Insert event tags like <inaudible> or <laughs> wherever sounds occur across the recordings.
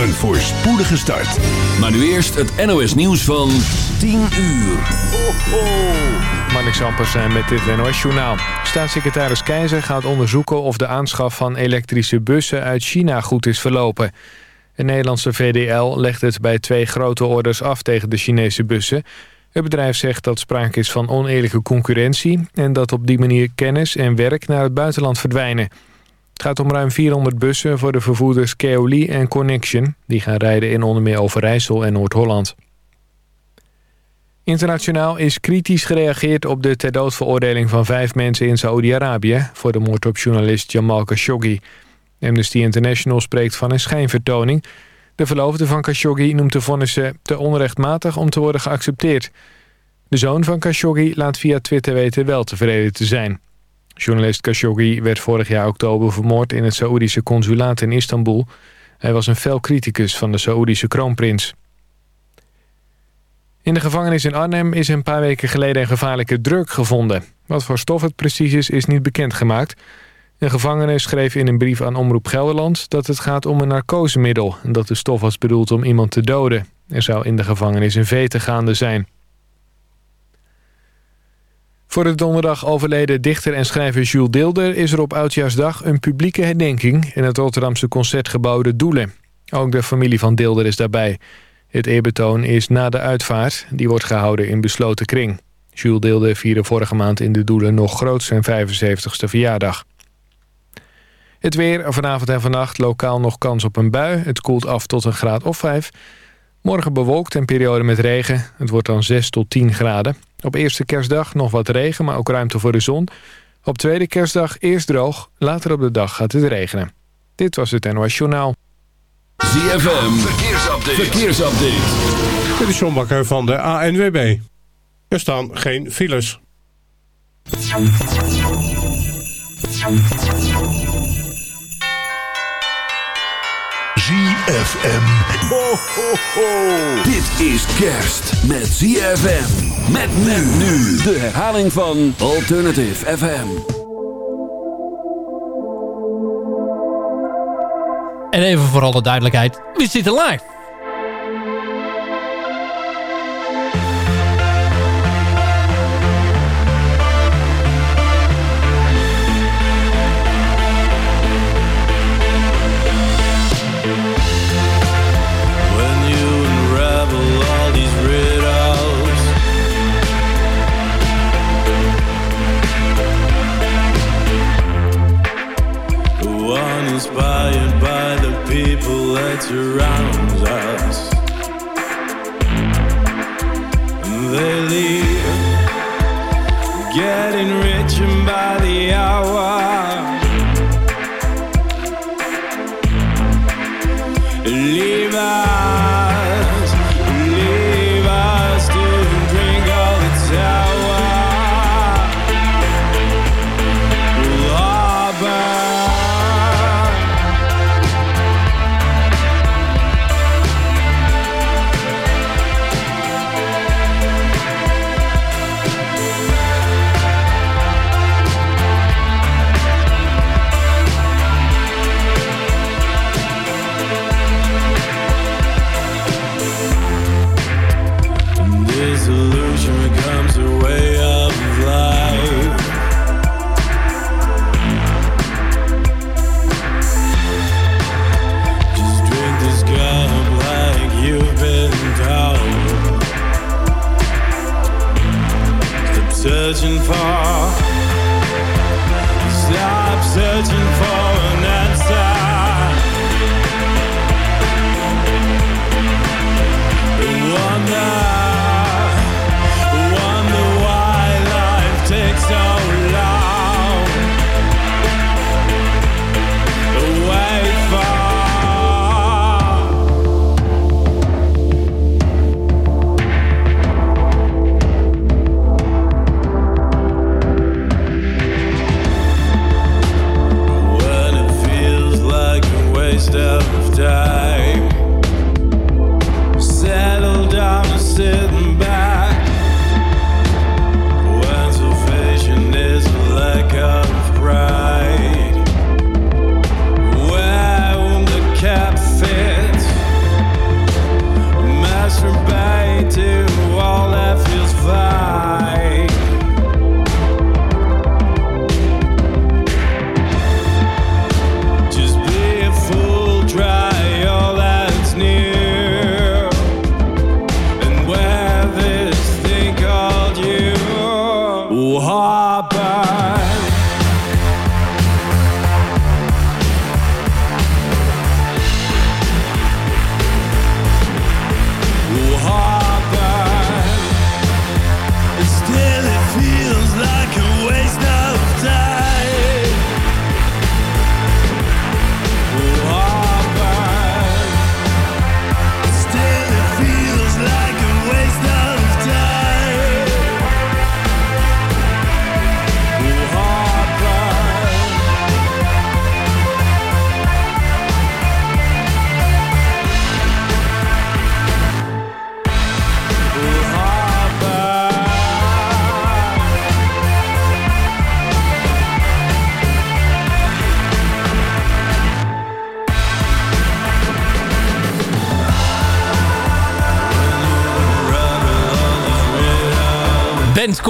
een voorspoedige start. Maar nu eerst het NOS nieuws van 10 uur. Ho, ho. Zijn met dit NOS-journaal. Staatssecretaris Keizer gaat onderzoeken of de aanschaf van elektrische bussen uit China goed is verlopen. Een Nederlandse VDL legt het bij twee grote orders af tegen de Chinese bussen. Het bedrijf zegt dat sprake is van oneerlijke concurrentie... en dat op die manier kennis en werk naar het buitenland verdwijnen. Het gaat om ruim 400 bussen voor de vervoerders Keoli en Connection. Die gaan rijden in onder meer Overijssel en Noord-Holland. Internationaal is kritisch gereageerd op de ter dood veroordeling van vijf mensen in Saoedi-Arabië... voor de moord op journalist Jamal Khashoggi. Amnesty International spreekt van een schijnvertoning. De verloofde van Khashoggi noemt de vonnissen te onrechtmatig om te worden geaccepteerd. De zoon van Khashoggi laat via Twitter weten wel tevreden te zijn. Journalist Khashoggi werd vorig jaar oktober vermoord in het Saoedische consulaat in Istanbul. Hij was een fel criticus van de Saoedische kroonprins. In de gevangenis in Arnhem is een paar weken geleden een gevaarlijke drug gevonden. Wat voor stof het precies is, is niet bekendgemaakt. Een gevangene schreef in een brief aan Omroep Gelderland dat het gaat om een narcosemiddel... en dat de stof was bedoeld om iemand te doden. Er zou in de gevangenis een vete gaande zijn. Voor de donderdag overleden dichter en schrijver Jules Deelder... is er op Oudjaarsdag een publieke herdenking... in het Rotterdamse Concertgebouw De Doelen. Ook de familie van Deelder is daarbij. Het eerbetoon is na de uitvaart. Die wordt gehouden in besloten kring. Jules Deelder vierde vorige maand in De Doelen... nog groot zijn 75ste verjaardag. Het weer, vanavond en vannacht lokaal nog kans op een bui. Het koelt af tot een graad of 5. Morgen bewolkt en periode met regen. Het wordt dan 6 tot 10 graden. Op eerste kerstdag nog wat regen, maar ook ruimte voor de zon. Op tweede kerstdag eerst droog, later op de dag gaat het regenen. Dit was het NOS Journaal. ZFM, verkeersupdate. verkeersupdate. Dit is John Bakker van de ANWB. Er staan geen files. ZFM. Ho, ho, ho. Dit is kerst met ZFM. Met men nu. De herhaling van Alternative FM. En even voor alle duidelijkheid, we zitten live. Inspired by the people that surround us. They leave Getting richer by the hour. Leave us,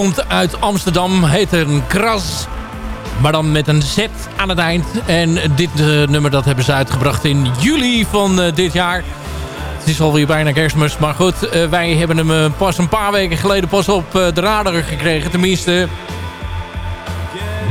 komt uit Amsterdam. Heet een Kras. Maar dan met een Z aan het eind. En dit uh, nummer dat hebben ze uitgebracht in juli van uh, dit jaar. Het is alweer bijna kerstmis. Maar goed, uh, wij hebben hem pas een paar weken geleden pas op de radar gekregen. Tenminste,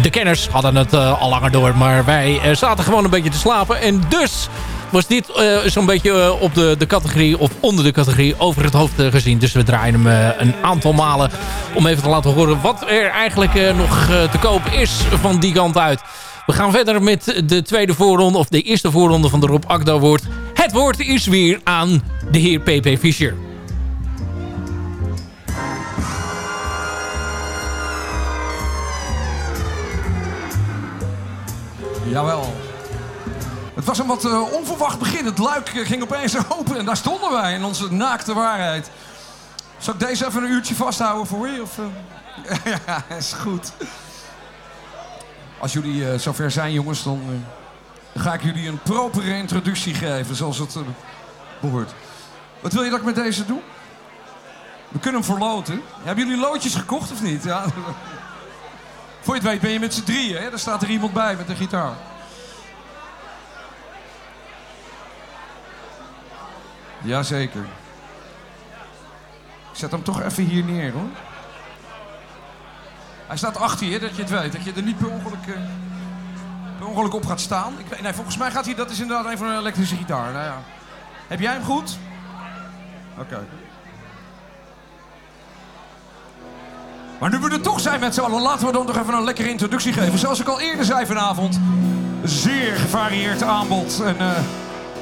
de kenners hadden het al langer door. Maar wij zaten gewoon een beetje te slapen. En dus was dit uh, zo'n beetje uh, op de, de categorie of onder de categorie over het hoofd uh, gezien. Dus we draaien hem een aantal malen om even te laten horen wat er eigenlijk nog te koop is van die kant uit. We gaan verder met de tweede voorronde of de eerste voorronde van de Rob Akda woord. Het woord is weer aan de heer P.P. Fischer. Jawel. Het was een wat uh, onverwacht begin. Het luik ging opeens <laughs> open en daar stonden wij in onze naakte waarheid. Zal ik deze even een uurtje vasthouden voor je? Of, uh... <laughs> ja, is goed. Als jullie uh, zover zijn, jongens, dan ga ik jullie een propere introductie geven, zoals het behoort. Wat wil je dat ik met deze doe? We kunnen hem verloten. Hebben jullie loodjes gekocht of niet? Ja. <laughs> Voor je het weet ben je met z'n drieën. Hè? Daar staat er iemand bij met een gitaar. Jazeker. Ik zet hem toch even hier neer hoor. Hij staat achter je, dat je het weet. Dat je er niet per ongeluk, uh, per ongeluk op gaat staan. Ik nee, volgens mij gaat hij, dat is inderdaad even een elektrische gitaar. Nou ja. Heb jij hem goed? Oké. Maar nu we er toch zijn met z'n allen, laten we dan nog even een lekkere introductie geven. Zoals ik al eerder zei vanavond, zeer gevarieerd aanbod. En, uh,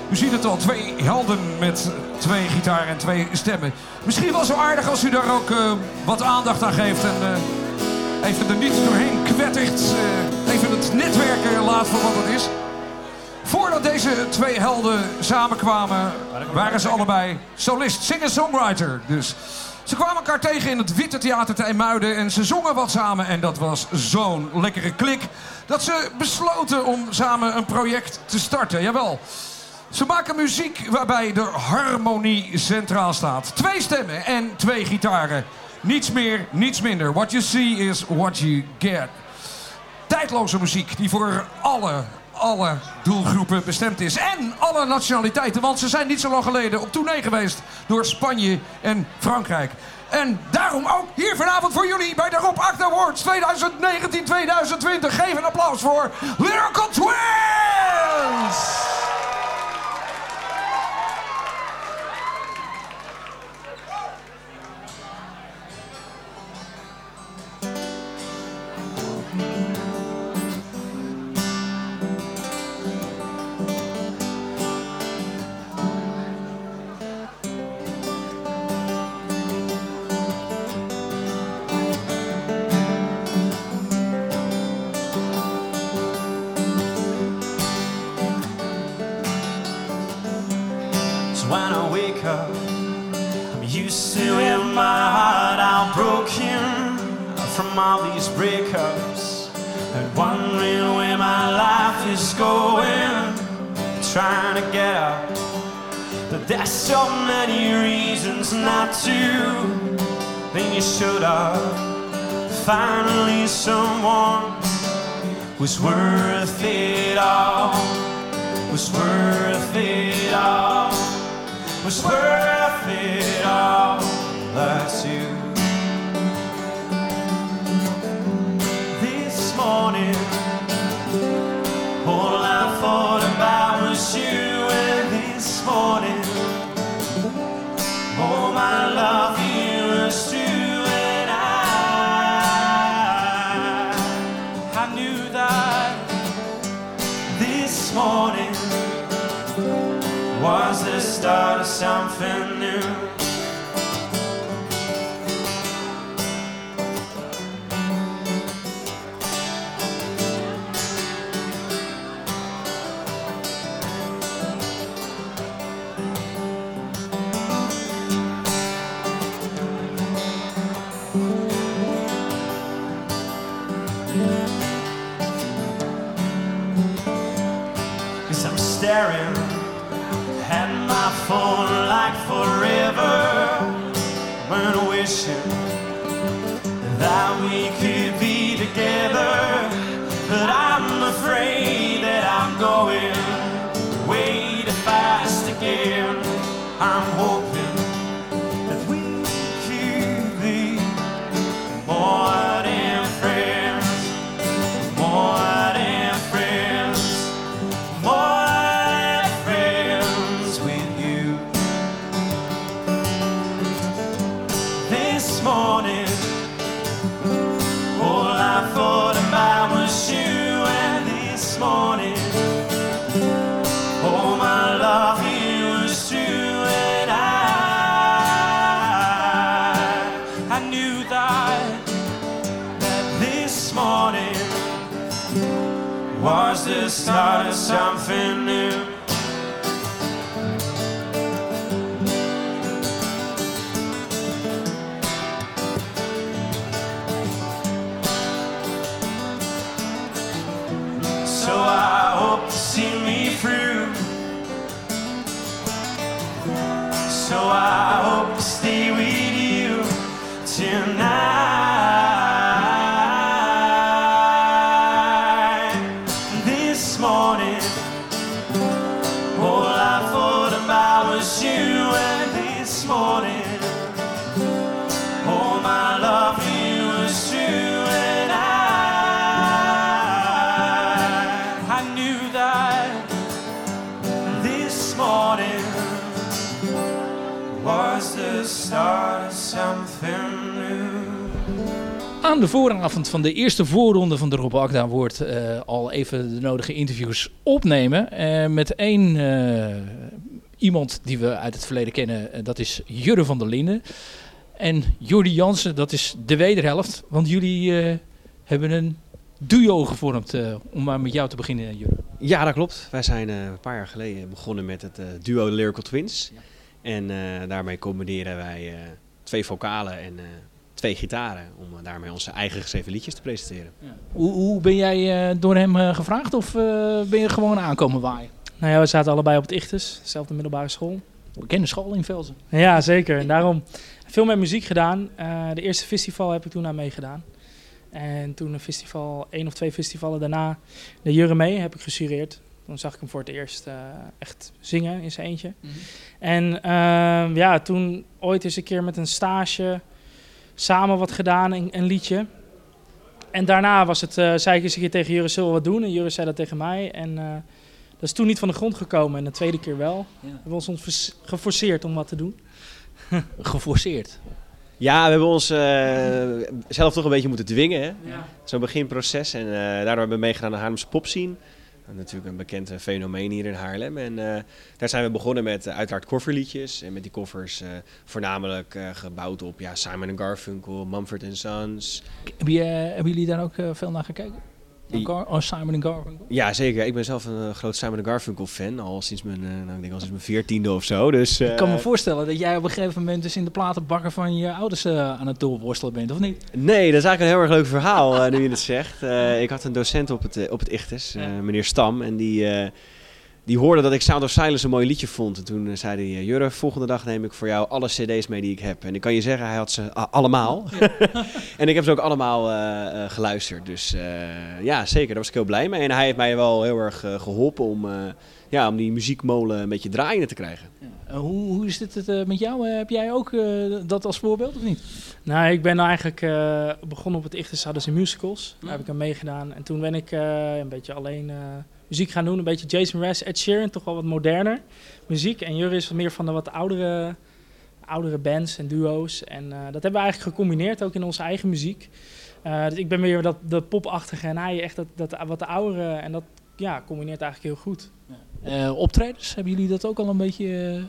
u ziet het al, twee helden met twee gitaren en twee stemmen. Misschien wel zo aardig als u daar ook uh, wat aandacht aan geeft. En uh, even er niet doorheen kwettert. Uh, even het netwerken laat voor wat het is. Voordat deze twee helden samenkwamen, waren ze allebei solist, singer-songwriter. Dus ze kwamen elkaar tegen in het Witte Theater te IJmuiden en ze zongen wat samen. En dat was zo'n lekkere klik dat ze besloten om samen een project te starten. Jawel. Ze maken muziek waarbij de harmonie centraal staat. Twee stemmen en twee gitaren. Niets meer, niets minder. What you see is what you get. Tijdloze muziek die voor alle, alle doelgroepen bestemd is. En alle nationaliteiten, want ze zijn niet zo lang geleden op tournee geweest door Spanje en Frankrijk. En daarom ook hier vanavond voor jullie bij de Rob Awards 2019-2020. Geef een applaus voor Lyrical Twins! From all these breakups and wondering where my life is going, trying to get out. But there's so many reasons not to. Then you showed up. Finally, someone was worth it all. Was worth it all. Was worth it all. That's you. This morning. Something phone like forever, when wishing de vooravond van de eerste voorronde van de Rob Akda wordt eh, al even de nodige interviews opnemen. Eh, met één eh, iemand die we uit het verleden kennen, dat is Jurre van der Linden. En Jordi Jansen, dat is de wederhelft. Want jullie hebben een duo gevormd, om maar met jou te beginnen, Jurre. Ja, dat klopt. Wij zijn een paar jaar geleden begonnen met het duo Lyrical Twins. En daarmee combineren wij twee vocalen en twee gitaren. Om eh, daarmee onze eigen geschreven liedjes te presenteren. Hoe, hoe ben jij eh, door hem eh, gevraagd of eh, ben je gewoon aankomen waaien? Nou ja, we zaten allebei op het Ichtes, dezelfde middelbare school. Bekende school in Velzen. Ja, zeker. En daarom veel met muziek gedaan. Eh, de eerste festival heb ik toen aan meegedaan. En toen een festival, één of twee festivalen daarna, de Jurre mee heb ik gesureerd. Toen zag ik hem voor het eerst eh, echt zingen in zijn eentje. En ehm, ja, toen ooit eens een keer met een stage samen wat gedaan, een, een liedje. En daarna was het, eh, zei ik eens een keer tegen Jurre, zullen we wat doen? En Jurre zei dat tegen mij. En eh, dat is toen niet van de grond gekomen. En de tweede keer wel. Ja. We hebben ons geforceerd om wat te doen. <laughs> Geforceerd. Ja, we hebben ons eh, zelf toch een beetje moeten dwingen. hè. Zo'n beginproces. En eh, daardoor hebben we meegedaan aan de Haarlemse popscene. Natuurlijk een bekend eh, fenomeen hier in Haarlem. En eh, daar zijn we begonnen met eh, uiteraard coverliedjes. En met die eh, voornamelijk gebouwd op ja, Simon Garfunkel, Mumford Sons. Heb je, hebben jullie daar ook veel naar gekeken? Gar oh, Simon Garfunkel? Ja, zeker. Ik ben zelf een eh, groot Simon Garfunkel fan. Al sinds mijn, eh, nou, ik denk al sinds mijn veertiende of zo. Dus, Ik kan me eh, voorstellen dat jij op een gegeven moment dus in de platenbakken van je ouders aan het doorworstelen bent, of niet? Nee, dat is eigenlijk een heel erg leuk verhaal nu je het zegt. Ik had een docent op het, op het Ichtes, eh, meneer Stam. En die, die hoorde dat ik Sound of Silence een mooi liedje vond. En toen eh, zei hij, eh, Jurre, volgende dag neem ik voor jou alle cd's mee die ik heb. En ik kan je zeggen, hij had ze a- allemaal. <laughs> en ik heb ze ook allemaal eh, eh, geluisterd. Dus eh, ja, zeker, daar was ik heel blij mee. En hij heeft mij wel heel erg eh, geholpen om, eh, ja, om die muziekmolen een beetje draaiende te krijgen. Eh, hoe, hoe is dit het, met jou? Heb jij ook eh, dat als voorbeeld, of niet? Nou, ik ben nou eigenlijk eh, begonnen op het Ichtes hadden ze musicals. Daar heb ik aan meegedaan. En toen ben ik eh, een beetje alleen eh, muziek gaan doen. Een beetje Jason Mraz, Ed Sheeran, toch wel wat moderner muziek. En Jurre is wat meer van de wat oudere, oudere bands en duo's. En eh, dat hebben we eigenlijk gecombineerd ook in onze eigen muziek. Eh, dus ik ben meer dat de popachtige en hij echt dat, dat wat de oudere. En dat ja, combineert eigenlijk heel goed. Eh, optredens, hebben jullie dat ook al een beetje...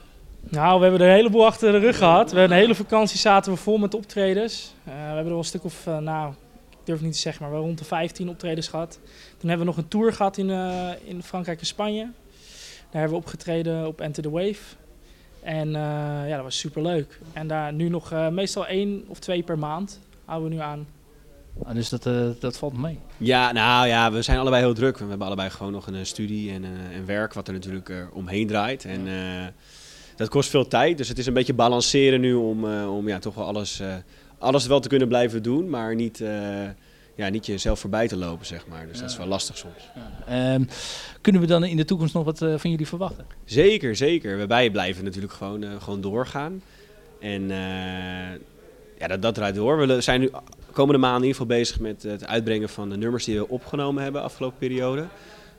Nou, we hebben er een heleboel achter de rug gehad. We hebben een hele vakantie zaten we vol met optredens. We hebben er wel een stuk of, nou, ik durf het niet te zeggen, maar wel rond de 15 optredens gehad. Toen hebben we nog een tour gehad in, eh, in Frankrijk en Spanje. Daar hebben we opgetreden op Enter the Wave. En eh, ja, dat was super leuk. En daar nu nog eh, meestal één of twee per maand houden we nu aan. nou, dus dat, eh, dat valt mee. Ja, nou ja, we zijn allebei heel druk. We hebben allebei gewoon nog een studie en, eh, en werk wat er natuurlijk omheen draait. En eh, dat kost veel tijd. Dus het is een beetje balanceren nu om, eh, om ja, toch wel alles, eh, alles wel te kunnen blijven doen. Maar niet, eh, ja, niet jezelf voorbij te lopen, zeg maar. Dus dat is wel lastig soms. Ehm, kunnen we dan in de toekomst nog wat eh, van jullie verwachten? Zeker, zeker. Wij blijven natuurlijk gewoon, eh, gewoon doorgaan. En eh, ja, dat, dat draait door. We zijn nu komende maanden in ieder geval bezig met het uitbrengen van de nummers die we opgenomen hebben afgelopen periode.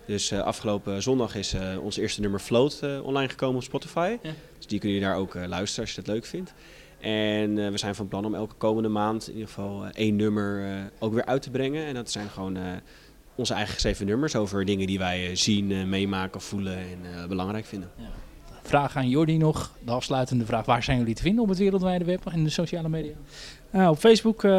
Dus afgelopen zondag is ons eerste nummer Float online gekomen op Spotify. Ja. Dus die kun je daar ook luisteren als je dat leuk vindt. En eh, we zijn van plan om elke komende maand in ieder geval eh, één nummer eh, ook weer uit te brengen. En dat zijn gewoon eh, onze eigen geschreven nummers over dingen die wij zien, meemaken, voelen en eh, belangrijk vinden. Vraag aan Jordi nog, de afsluitende vraag. Waar zijn jullie te vinden op het wereldwijde web en de sociale media? Nou, op Facebook, eh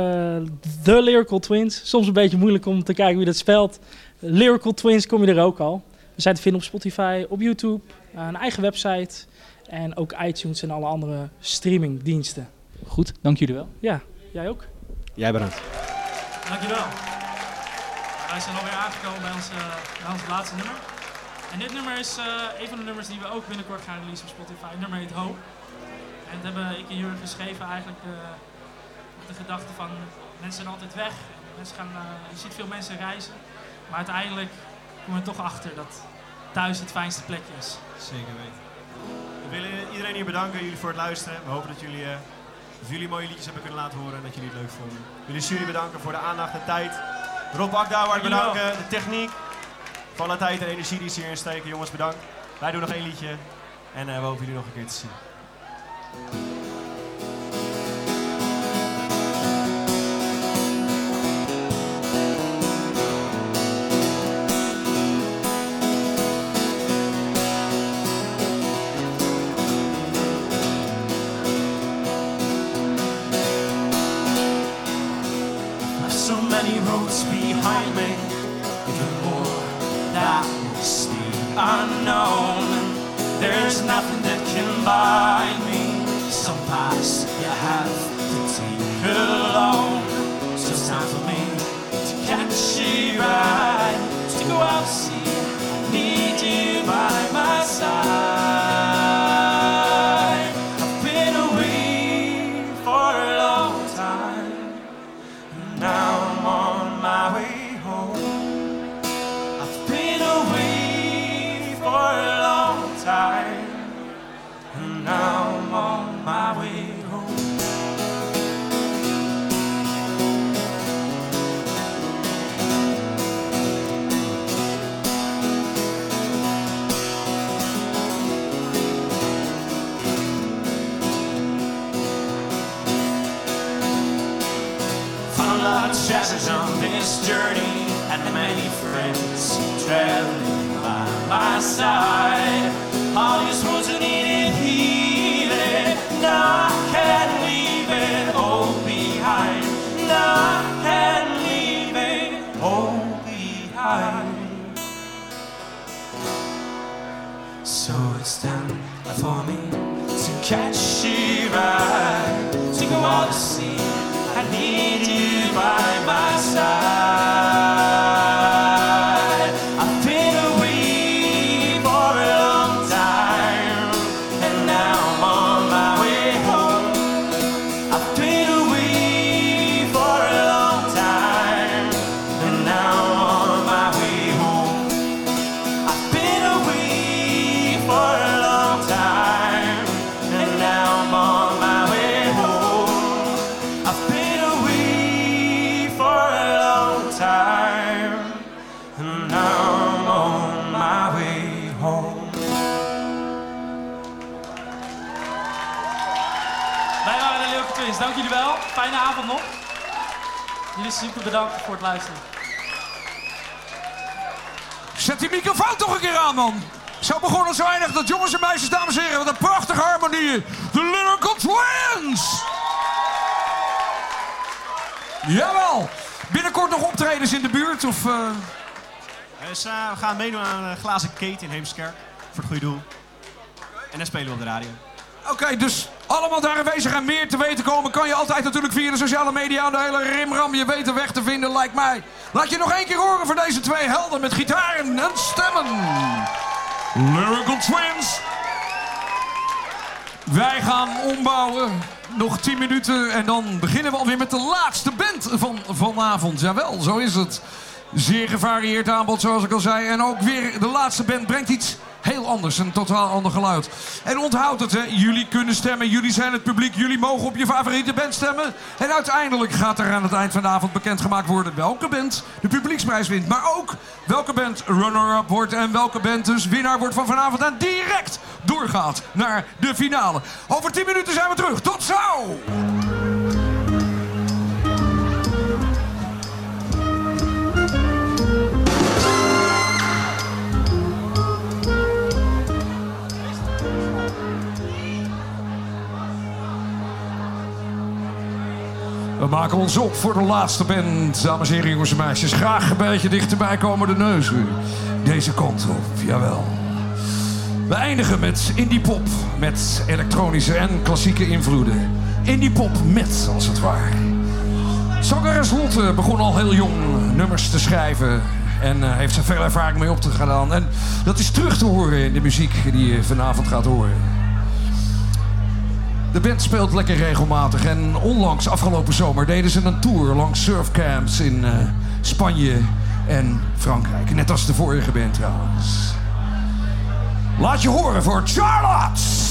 The Lyrical Twins. Soms een beetje moeilijk om te kijken wie dat spelt. Lyrical Twins kom je er ook al. We zijn te vinden op Spotify, op YouTube, een eigen website en ook iTunes en alle andere streamingdiensten. Goed, dank jullie wel. Ja, jij ook. Jij bedankt. Dankjewel. Wij zijn alweer aangekomen bij ons, eh, bij ons laatste nummer. En dit nummer is eh, een van de nummers die we ook binnenkort gaan releasen op Spotify. Het nummer heet Hope. En dat hebben ik en Jurgen geschreven eigenlijk eh, met de gedachte van mensen zijn altijd weg. Mensen gaan, eh, je ziet veel mensen reizen. Maar uiteindelijk komen we er toch achter dat thuis het fijnste plekje is. Zeker weten. We willen iedereen hier bedanken, jullie voor het luisteren. We hopen dat jullie, eh, dat jullie mooie liedjes hebben kunnen laten horen en dat jullie het leuk vonden. We willen jullie bedanken voor de aandacht en tijd. Rob wel. bedanken, de techniek. Voor alle tijd en energie die ze hierin steken. Jongens, bedankt. Wij doen nog één liedje en eh, we hopen jullie nog een keer te zien. Roads behind me, even more that will stay unknown. There's nothing that can bind me. Some paths you have to take alone. So it's time for me to catch you right, to go out see. Need you by my side. Voor het luisteren. Zet die microfoon toch een keer aan, man. Zo begon het zo eindig dat jongens en meisjes, dames en heren, wat een prachtige harmonie. De Lyrical Twins! Jawel! Binnenkort nog optredens in de buurt of... eh, Dus eh, we gaan meedoen aan een glazen kate in Heemskerk. Voor het goede doel. En dan spelen we op de radio. Oké, dus allemaal daar aanwezig en meer te weten komen... kan je altijd natuurlijk via de sociale media aan de hele rimram je weet de weg te vinden, lijkt mij. Laat je nog één keer horen voor deze twee helden met gitaren en stemmen. Lyrical Twins. Wij gaan ombouwen. Nog 10 minuten en dan beginnen we alweer met de laatste band van vanavond. Jawel, zo is het. Zeer gevarieerd aanbod, zoals ik al zei. En ook weer de laatste band brengt iets heel anders. Een totaal ander geluid. En onthoud het, hè. Jullie kunnen stemmen. Jullie zijn het publiek. Jullie mogen op je favoriete band stemmen. En uiteindelijk gaat er aan het eind van de avond bekendgemaakt worden... welke band de publieksprijs wint. Maar ook welke band runner-up wordt... en welke band dus winnaar wordt van vanavond... en direct doorgaat naar de finale. Over 10 minuten zijn we terug. Tot zo! We maken ons op voor de laatste band. Dames en heren, jongens en meisjes. Graag een beetje dichterbij komen de neus. Deze kant op, jawel. We eindigen met indie pop. Met elektronische en klassieke invloeden. Indie pop met, als het ware. Zangeres Lotte begon al heel jong nummers te schrijven. En eh, heeft er veel ervaring mee op te. En dat is terug te horen in de muziek die je vanavond gaat horen. De band speelt lekker regelmatig en onlangs afgelopen zomer deden ze een tour langs surfcamps in eh, Spanje en Frankrijk. Net als de vorige band trouwens. Laat je horen voor Charlotte!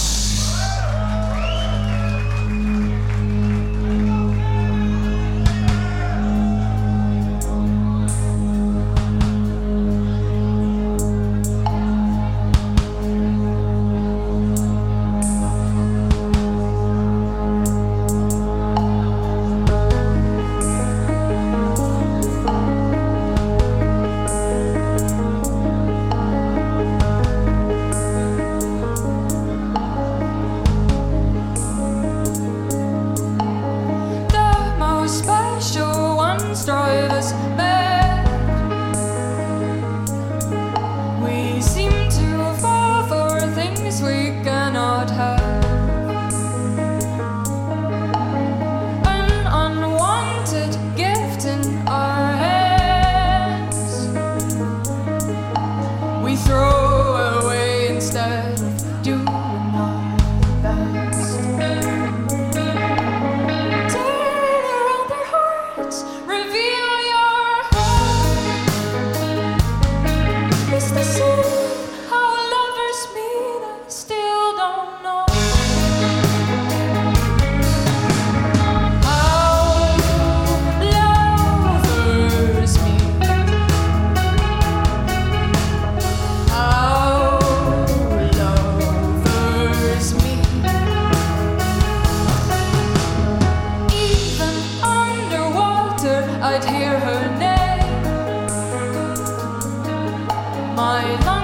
my life.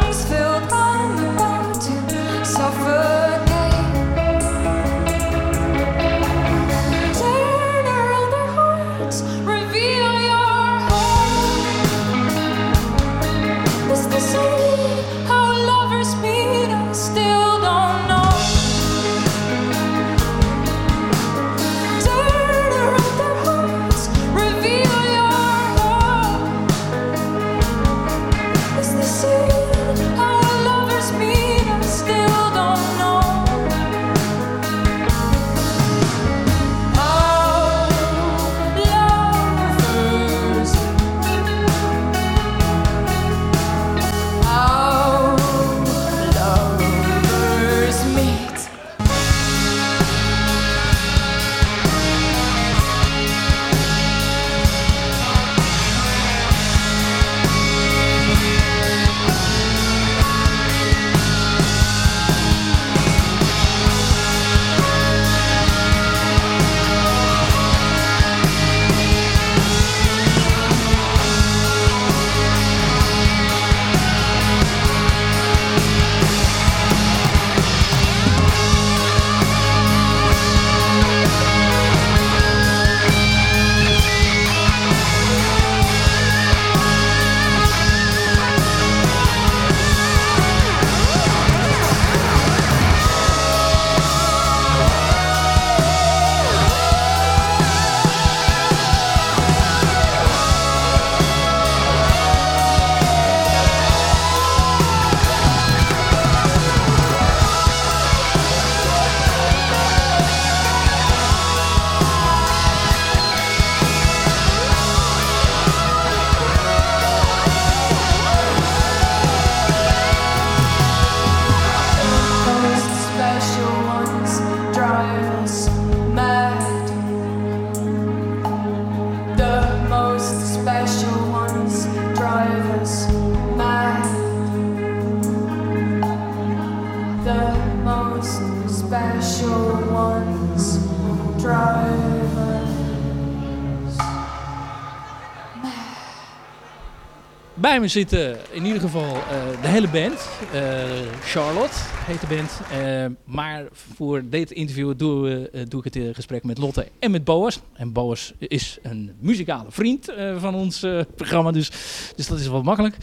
Me zitten in ieder geval eh, de hele band. Eh, Charlotte heet de band. Eh, maar voor dit interview doe, we, doe ik het gesprek met Lotte en met Boas. En Boas is een muzikale vriend van ons programma, dus, dus dat is wel makkelijk.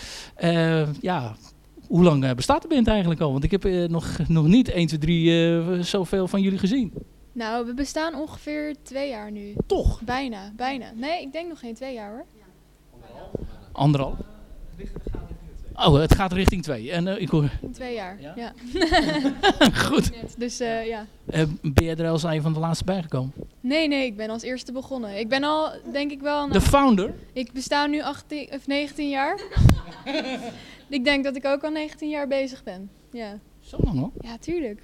Ja, hoe lang bestaat de band eigenlijk al? Want ik heb nog, nog niet 1, 2, 3 eh, zoveel van jullie gezien. Nou, we bestaan ongeveer twee jaar nu. Toch? Bijna, bijna. Nee, ik denk nog geen twee jaar hoor. Anderhalf? Oh, het gaat richting 2. En eh, ik hoor... In twee jaar, ja. <laughs> Goed. Net, Dus eh, ja. Eh, ben jij er als een van de laatste bijgekomen? Nee, nee, ik ben als eerste begonnen. Ik ben al, denk ik wel... De founder? Ik besta nu 18 of 19 jaar. <laughs> ik denk dat ik ook al 19 jaar bezig ben. Ja. Zo lang hoor. Ja, tuurlijk.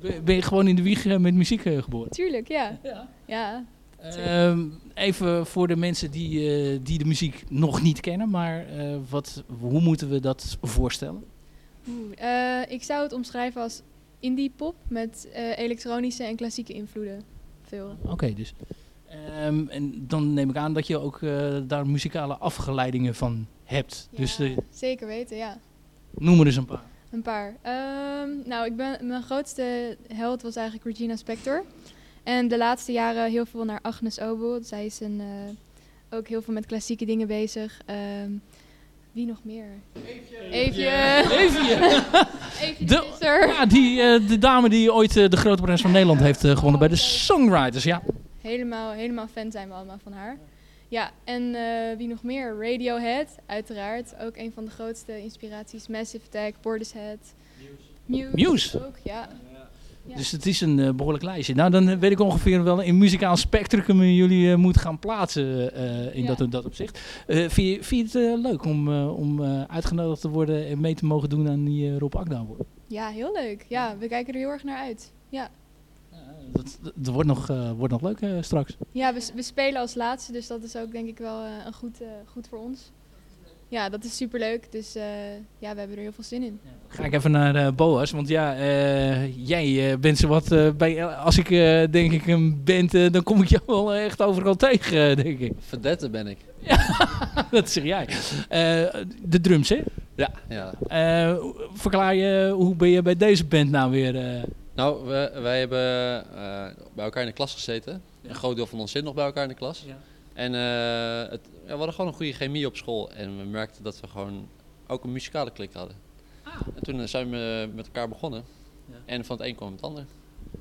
Ben- Ben je gewoon in de wieg met muziek geboren? Tuurlijk, ja. Ja. Ehm, even voor de mensen die, eh, die de muziek nog niet kennen, maar eh, wat, hoe moeten we dat voorstellen? Eh, ik zou het omschrijven als indie pop met elektronische en klassieke invloeden. Veel. Oké, dus. Ehm, en dan neem ik aan dat je ook daar muzikale afgeleidingen van hebt. Dus eh, Zeker weten, ja. noem er eens een paar. Een paar. Ehm, nou, ik ben, mijn grootste held was eigenlijk Regina Spektor. En de laatste jaren heel veel naar Agnes Obel. Zij is een, eh, ook heel veel met klassieke dingen bezig. Ehm, wie nog meer? Eefje. Eefje. Eefje <laughs> De, ja, die, eh, de dame die ooit eh, de Grote Prijs van Nederland heeft eh, gewonnen bij de Songwriters. Ja. Helemaal, helemaal fan zijn we allemaal van haar. Ja, en eh, wie nog meer? Radiohead, uiteraard. Ook een van de grootste inspiraties. Massive Attack, Portishead. Muse. Muse. Ook, ja. Ja. Dus het is een eh, behoorlijk lijstje. Nou, dan eh, weet ik ongeveer wel in muzikaal spectrum jullie eh, moeten gaan plaatsen in Ja. dat, dat opzicht. Vind, je, vind je het leuk om, om uitgenodigd te worden en mee te mogen doen aan die Rob Akda ja, heel leuk. Ja, we kijken er heel erg naar uit. Ja, Dat, dat, dat wordt, nog, wordt nog leuk straks. ja we, we spelen als laatste, dus dat is ook denk ik wel een goed, goed voor ons. Ja, dat is superleuk. Dus eh, ja, we hebben er heel veel zin in. Ga ik even naar eh, Boas, want ja, eh, jij eh, bent zo wat eh, bij, als ik eh, denk ik een band, dan kom ik jou wel echt overal tegen, denk ik. Verdette ben ik. <laughs> dat zeg jij. Eh, de drums, hè? Ja, ja. Eh, verklaar je, hoe ben je bij deze band nou weer? eh? Nou, we, wij hebben eh, bij elkaar in de klas gezeten. Een groot deel van ons zit nog bij elkaar in de klas. En eh, het, ja, we hadden gewoon een goede chemie op school. En we merkten dat we gewoon ook een muzikale klik hadden. En toen eh, zijn we met elkaar begonnen. En van het een kwam het ander.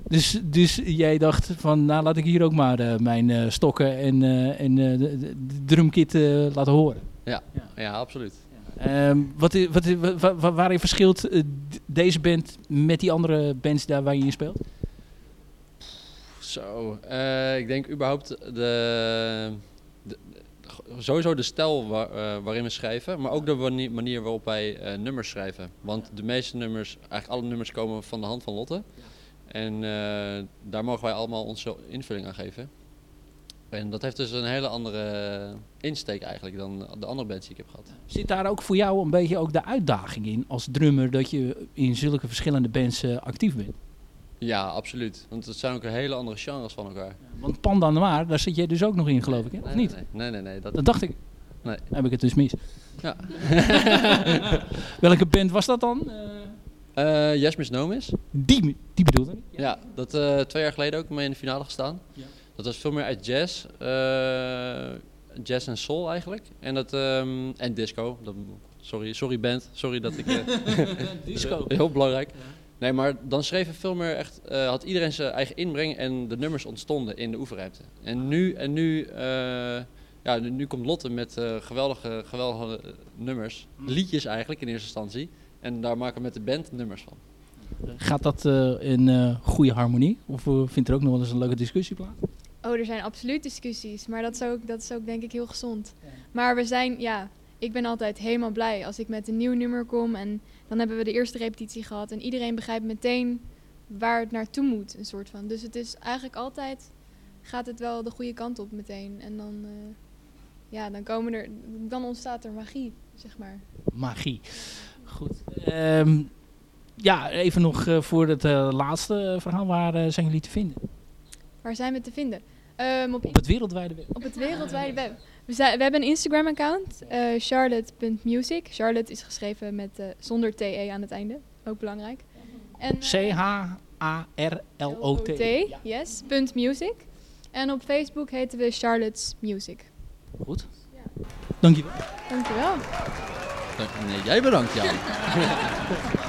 Dus, dus jij dacht van, nou laat ik hier ook maar eh, mijn eh, stokken en, eh, en eh, de, de- drumkit eh, laten horen. Ja, ja. absoluut. Ehm, wat, wat, i- wa- wa- wa- waarin verschilt deze band met die andere bands daar waar je in speelt? Zo, eh, ik denk überhaupt de, sowieso de stijl waar- eh, waarin we schrijven, maar ook de manier, waarop wij eh, nummers schrijven. Want de meeste nummers, eigenlijk alle nummers komen van de hand van Lotte. En daar mogen wij allemaal onze invulling aan geven. En dat heeft dus een hele andere insteek eigenlijk dan de andere bands die ik heb gehad. Zit daar ook voor jou een beetje ook de uitdaging in als drummer dat je in zulke verschillende bands actief bent? Ja, absoluut. Want het zijn ook hele andere genres van elkaar. Want Panda Noir, daar zit jij dus ook nog in geloof ik, hè? of Nee, niet? Nee, nee, nee. nee, dat, Dat dacht ik. Nee. Heb ik het dus mis. Ja. <laughs> Welke band was dat dan? Eh yes Miss No Miss. Die, die bedoelde ik. Ja, dat eh, twee jaar geleden ook mee in de finale gestaan. Dat was veel meer uit jazz. eh, jazz en soul eigenlijk. En, dat, ehm, en disco. Dat, sorry, sorry band. Sorry dat ik... eh, <laughs> <laughs> Disco. Heel belangrijk. Nee, maar dan schreven veel meer echt... eh, had iedereen zijn eigen inbreng en de nummers ontstonden in de oefenruimte. En nu, en nu, eh, ja, nu, nu komt Lotte met eh, geweldige, geweldige nummers. Liedjes eigenlijk in eerste instantie. En daar maken we met de band nummers van. Gaat dat eh, in eh, goede harmonie? Of vindt er ook nog wel eens een leuke discussie plaats? Oh, er zijn absoluut discussies, maar dat is ook, dat is ook denk ik heel gezond. Maar we zijn, ja, ik ben altijd helemaal blij als ik met een nieuw nummer kom en dan hebben we de eerste repetitie gehad en iedereen begrijpt meteen waar het naartoe moet, een soort van. Dus het is eigenlijk altijd, gaat het wel de goede kant op meteen. En dan, eh, ja, dan, komen er, dan ontstaat er magie, zeg maar. Magie. Goed. Ehm, ja, even nog eh, voor het eh, laatste verhaal. Waar zijn jullie te vinden? Waar zijn we te vinden? Ehm, op, Op het wereldwijde web. Op het wereldwijde web. We, zijn, we hebben een Instagram-account, eh, charlotte.music. Charlotte is geschreven met, eh, zonder TE aan het einde, ook belangrijk. En, eh, C-H-A-R-L-O-T. T, yes, punt music. En op Facebook heten we Charlotte's Music. Goed. Dankjewel. Dankjewel. Nee, jij bedankt, Jan. <laughs>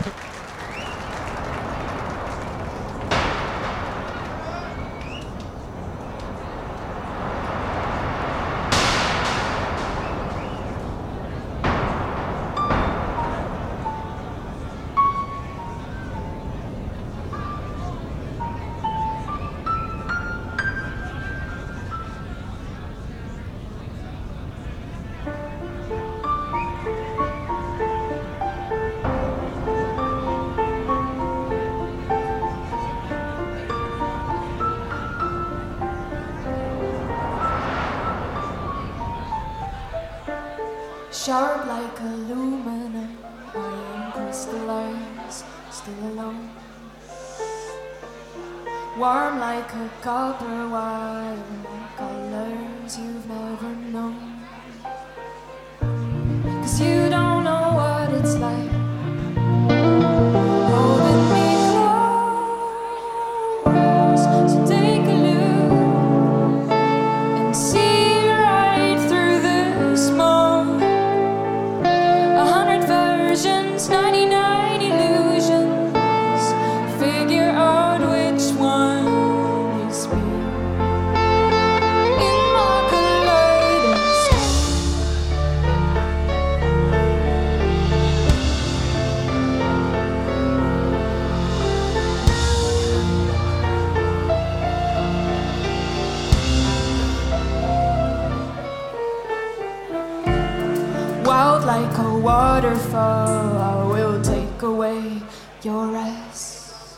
waterfall, I will take away your rest.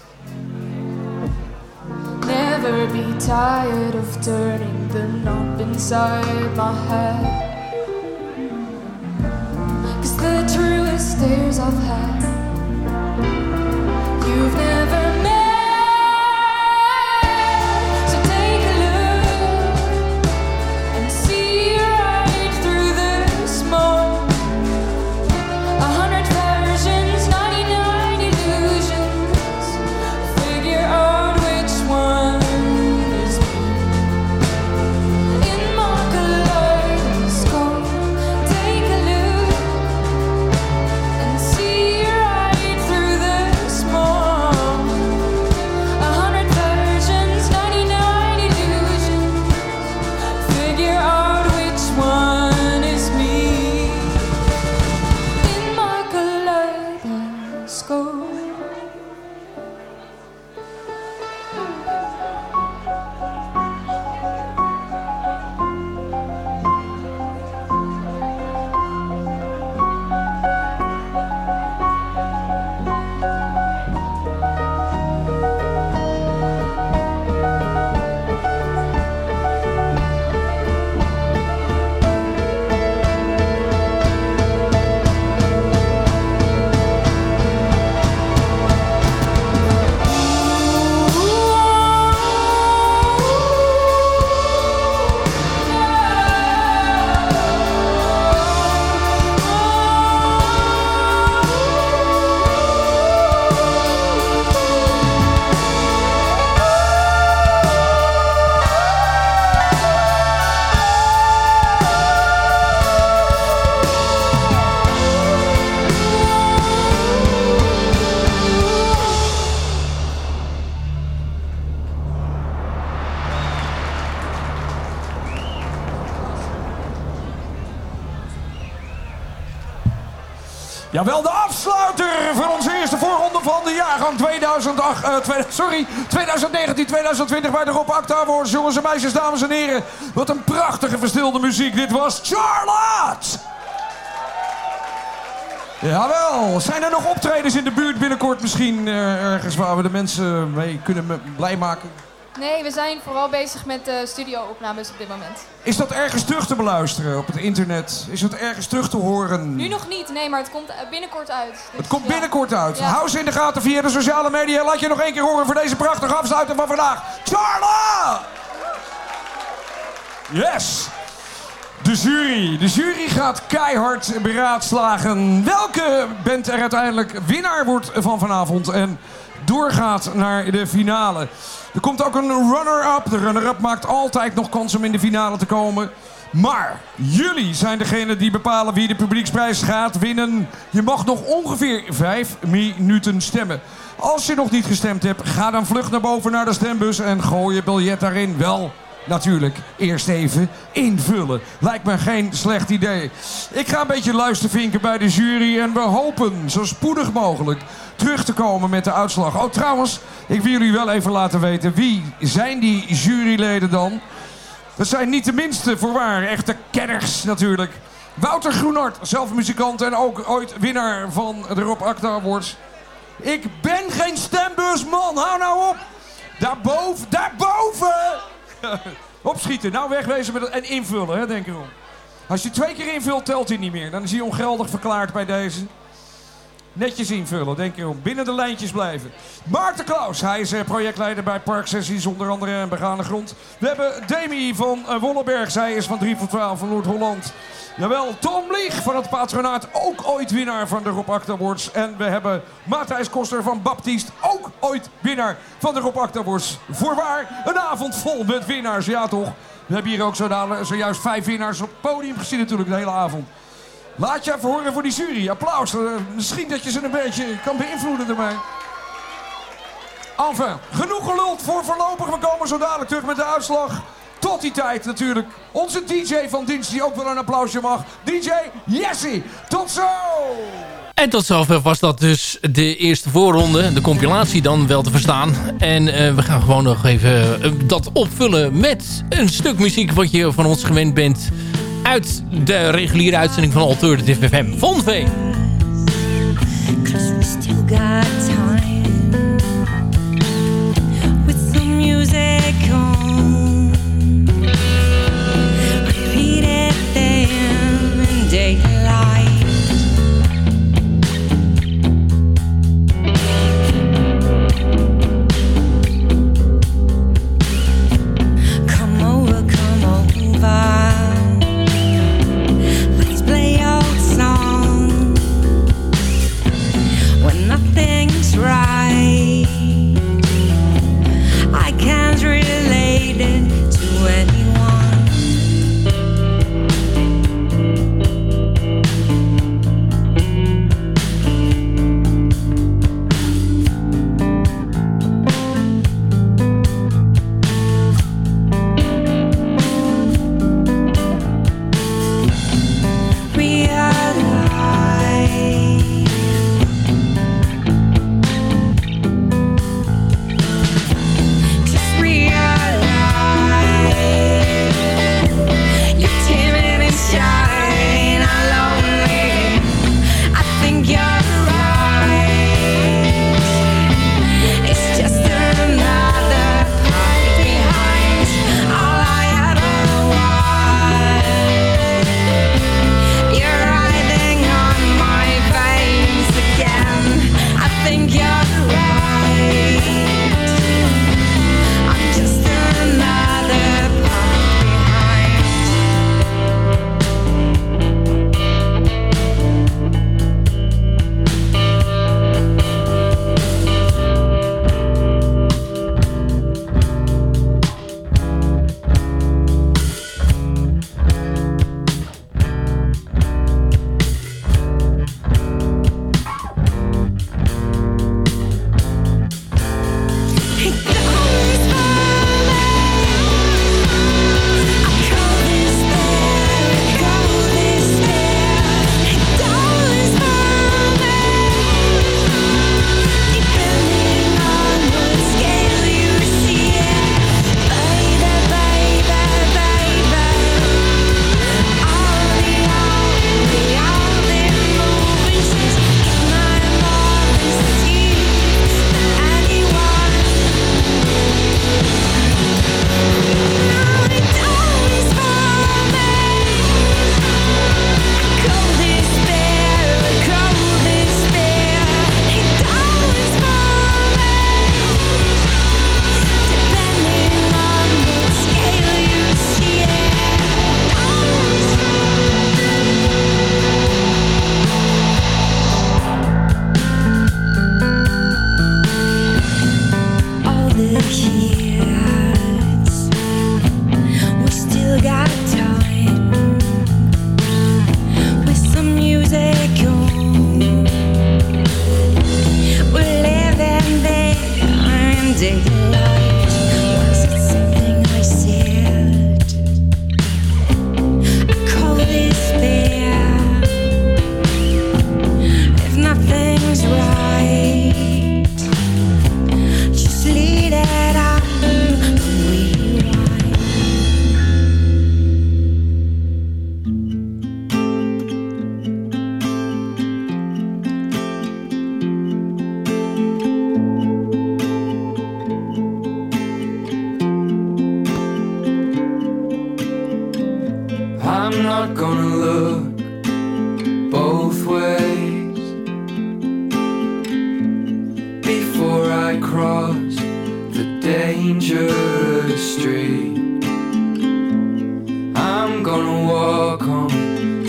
Never be tired of turning the knob inside my head. Cause the truest tears I've had, 2008, eh, sorry, 2019-2020 bij de Rob Acta Awards. Jongens en meisjes, dames en heren. Wat een prachtige verstilde muziek. Dit was Charlotte! Jawel, zijn er nog optredens in de buurt binnenkort misschien eh, ergens waar we de mensen mee kunnen blij maken? Nee, we zijn vooral bezig met de studio-opnames op dit moment. Is dat ergens terug te beluisteren op het internet? Is dat ergens terug te horen? Nu nog niet, nee, maar het komt eh, binnenkort uit. Dus, Het komt ja. binnenkort uit. Ja. Hou ze in de gaten via de sociale media. Laat je nog één keer horen voor deze prachtige afsluiting van vandaag. Charla! Yes! De jury. De jury gaat keihard beraadslagen welke band er uiteindelijk winnaar wordt van vanavond en doorgaat naar de finale. Er komt ook een runner-up. De runner-up maakt altijd nog kans om in de finale te komen. Maar jullie zijn degene die bepalen wie de publieksprijs gaat winnen. Je mag nog ongeveer vijf minuten stemmen. Als je nog niet gestemd hebt, ga dan vlug naar boven naar de stembus en gooi je biljet daarin. Wel, natuurlijk, eerst even invullen. Lijkt me geen slecht idee. Ik ga een beetje luistervinken bij de jury en we hopen zo spoedig mogelijk terug te komen met de uitslag. Oh, trouwens, ik wil jullie wel even laten weten wie zijn die juryleden dan? Dat zijn niet de minste, voorwaar. Echte kenners natuurlijk. Wouter Groenhart, zelf muzikant en ook ooit winnaar van de Rob Acta Awards. Ik ben geen stembusman, hou nou op. Daarboven, daarboven! <laughs> Opschieten, nou wegwezen met het, en invullen, hè, denk erom. Als je twee keer invult, telt hij niet meer. Dan is hij ongeldig verklaard bij deze. Netjes invullen, denk erom. Binnen de lijntjes blijven. Maarten Klaus, hij is eh, projectleider bij Parksessies, onder andere en Begane Grond. We hebben Demi van eh, Wolleberg, zij is van 3 voor 12 van Noord-Holland. Jawel, Tom Lieg van het patronaat, ook ooit winnaar van de Rob Awards. En we hebben Matthijs Koster van Baptist, ook ooit winnaar van de Rob Awards. Voorwaar, een avond vol met winnaars, ja toch? We hebben hier ook zojuist vijf winnaars op het podium gezien natuurlijk de hele avond. Laat je even horen voor die jury. Applaus. Eh, misschien dat je ze een beetje kan beïnvloeden ermee. Enfin, genoeg geluld voor voorlopig. We komen zo dadelijk terug met de uitslag. Tot die tijd natuurlijk. Onze DJ van dienst die ook wel een applausje mag. DJ Jesse. Tot zo! En tot zover was dat dus de eerste voorronde. De compilatie dan wel te verstaan. En eh, we gaan gewoon nog even eh, dat opvullen met een stuk muziek wat je van ons gewend bent. Uit de reguliere uitzending van Alternative FM. Von V.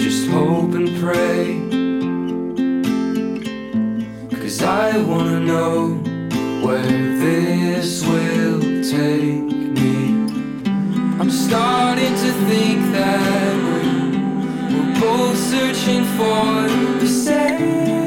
just hope and pray. Cause I wanna know where this will take me. I'm starting to think that we're, both searching for the same.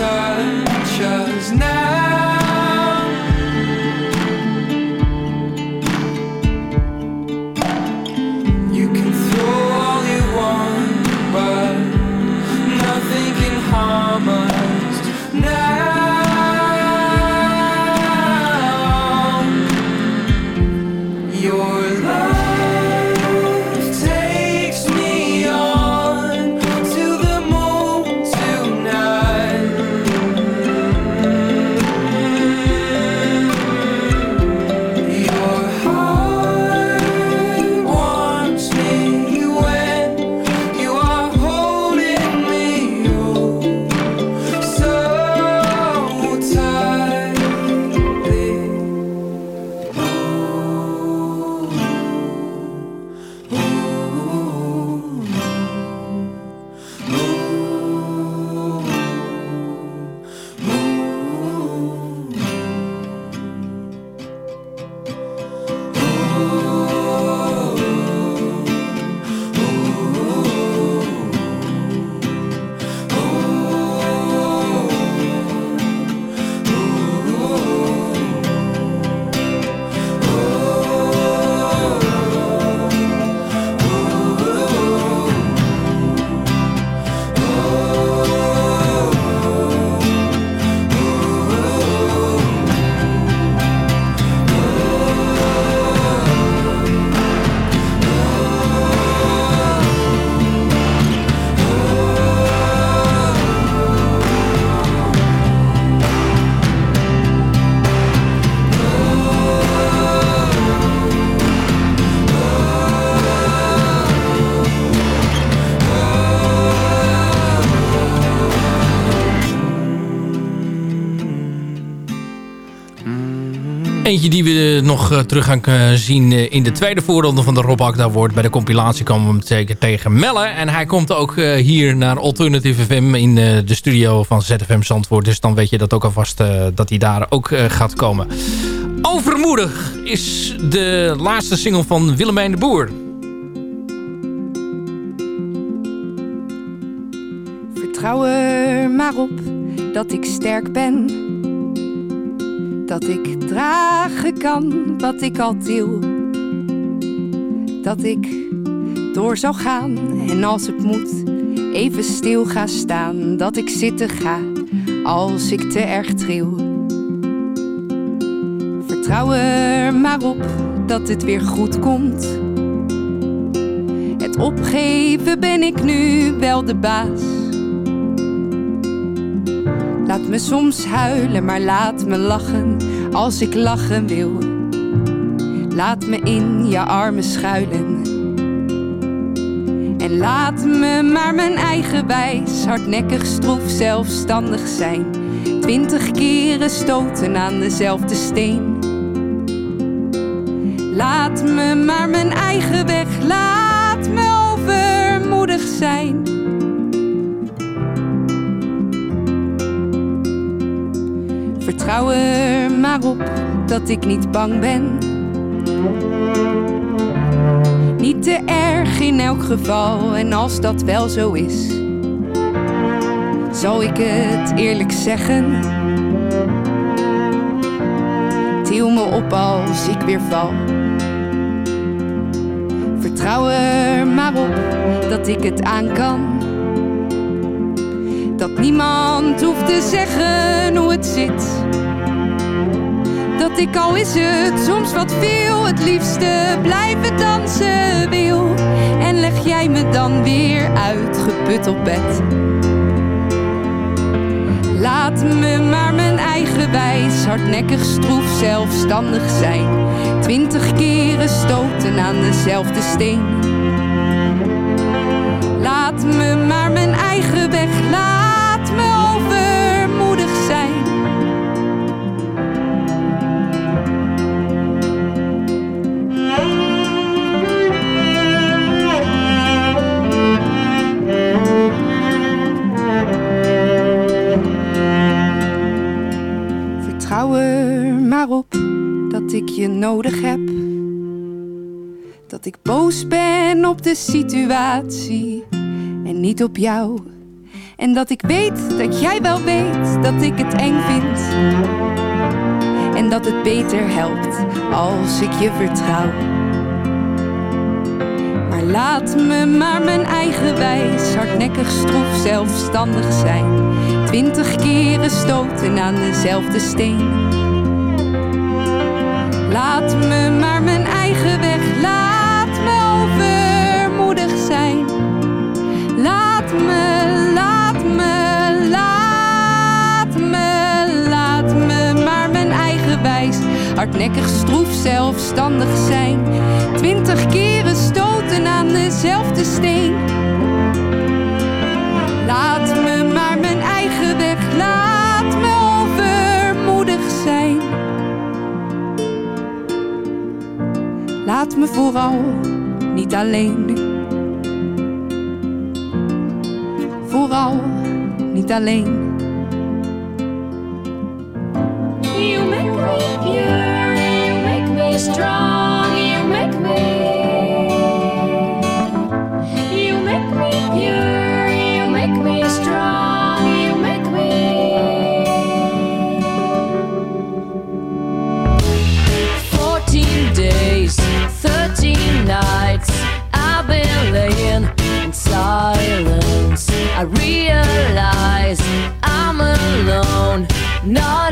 such as now. Eentje die we nog eh, terug gaan eh, zien eh, in de tweede voorronde van de Rob Akda wordt. Bij de compilatie komen we hem zeker tegen Melle. En hij komt ook hier naar Alternative FM in de studio van ZFM Zandvoort. Dus dan weet je dat ook alvast dat hij daar ook gaat komen. Overmoedig is de laatste single van Willemijn de Boer. Vertrouw er maar op dat ik sterk ben. Dat ik dragen kan wat ik al deel. Dat ik door zou gaan en als het moet even stil ga staan. Dat ik zitten ga als ik te erg tril. Vertrouw er maar op dat het weer goed komt. Het opgeven ben ik nu wel de baas. Laat me soms huilen, maar laat me lachen als ik lachen wil. Laat me in je armen schuilen. En laat me maar mijn eigen wijs, hardnekkig, stroef, zelfstandig zijn. Twintig keren stoten aan dezelfde steen. Laat me maar mijn eigen weg, laat me overmoedig zijn. Vertrouw er maar op dat ik niet bang ben. Niet te erg in elk geval, en als dat wel zo is, zal ik het eerlijk zeggen. Til me op als ik weer val. Vertrouw er maar op dat ik het aan kan. Dat niemand hoeft te zeggen hoe het zit. Dat ik al is het soms wat veel, het liefste blijven dansen wil. En leg jij me dan weer uitgeput op bed. Laat me maar mijn eigen wijs, hardnekkig, stroef, zelfstandig zijn. Twintig keren stoten aan dezelfde steen. Laat me maar nodig heb. Dat ik boos ben op de situatie en niet op jou. En dat ik weet dat jij wel weet dat ik het eng vind. En dat het beter helpt als ik je vertrouw. Maar laat me maar mijn eigen wijs, hardnekkig, stroef, zelfstandig zijn. Twintig keren stoten aan dezelfde steen. Laat me maar mijn eigen weg, laat me overmoedig zijn. Laat me, laat me, laat me, laat me maar mijn eigen wijs. Hardnekkig, stroef, zelfstandig zijn. Twintig keren vooral niet alleen. Vooral niet alleen. Not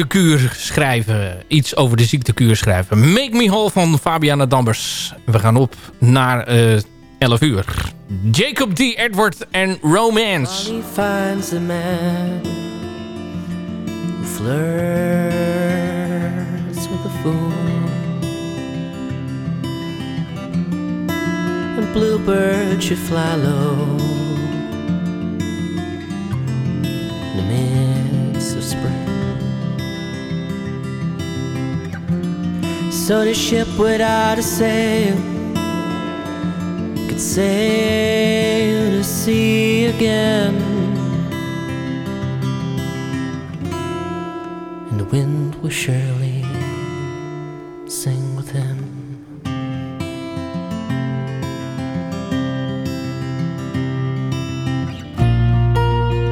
de kuur schrijven. Iets over de ziektekuur schrijven. Make Me Whole van Fabiana Dambers. We gaan op naar eh 11 uur. Jacob D. Edward en Romance. Finds a should fly low So the ship without a sail could sail to sea again. And the wind will surely sing with him.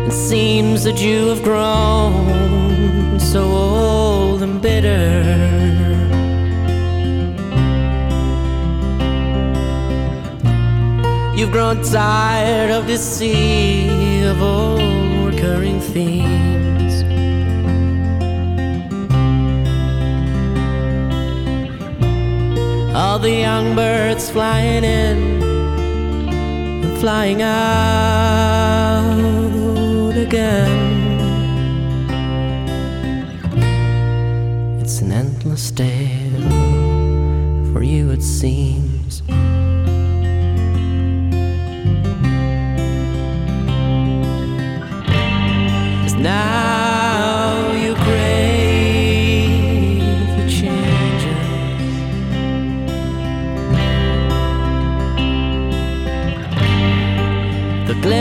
It seems that you have grown You've grown tired of this sea of old recurring themes. All the young birds flying in and flying out again. It's an endless tale for you, it seems.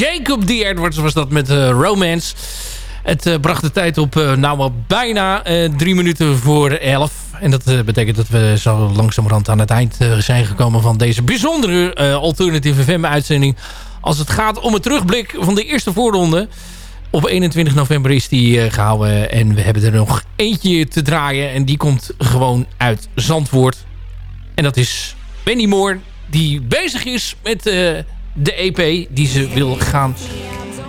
Jacob D. Edwards was dat met eh, Romance. Het eh, bracht de tijd op eh, nou al bijna drie minuten voor elf. En dat betekent dat we zo langzamerhand aan het eind zijn gekomen van deze bijzondere eh, Alternative FM-uitzending. Als het gaat om het terugblik van de eerste voorronde. Op 21 november is die eh, gehouden en we hebben er nog eentje te draaien. En die komt gewoon uit Zandvoort. En dat is Benny Moore die bezig is met de EP die ze wil gaan,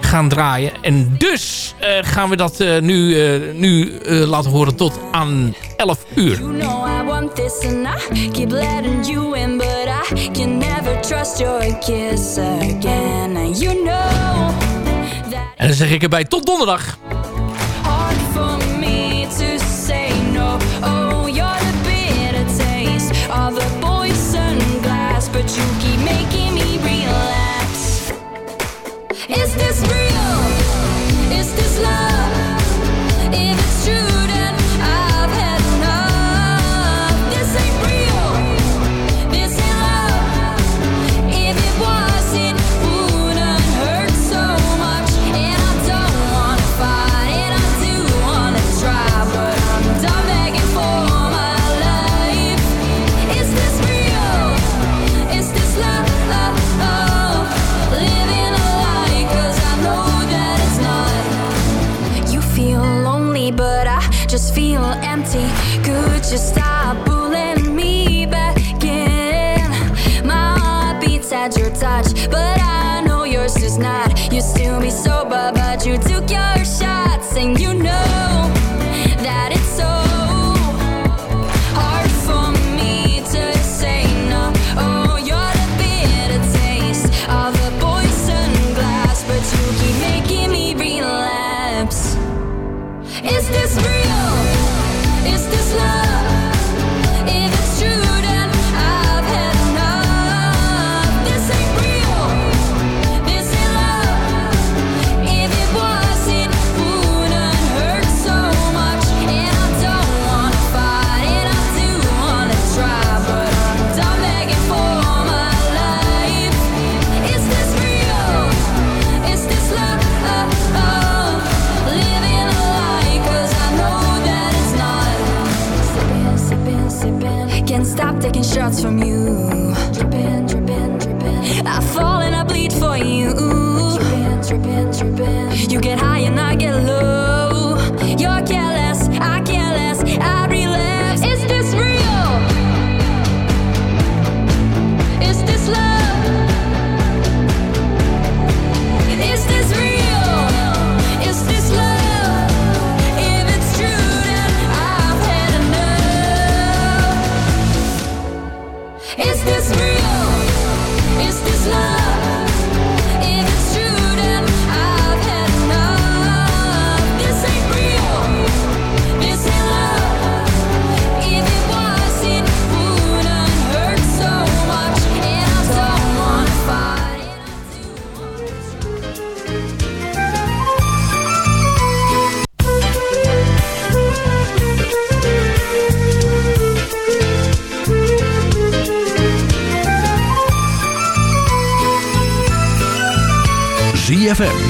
gaan draaien. En dus eh, gaan we dat eh, nu, eh, nu laten horen tot aan 11 uur. You know I want this and I keep letting you in, but I can never trust your kiss again. And you know En dan zeg ik erbij tot donderdag. hard for me to say no. Oh, you're the bitter taste of the poison glass, but you keep Is this real? Is this love? Your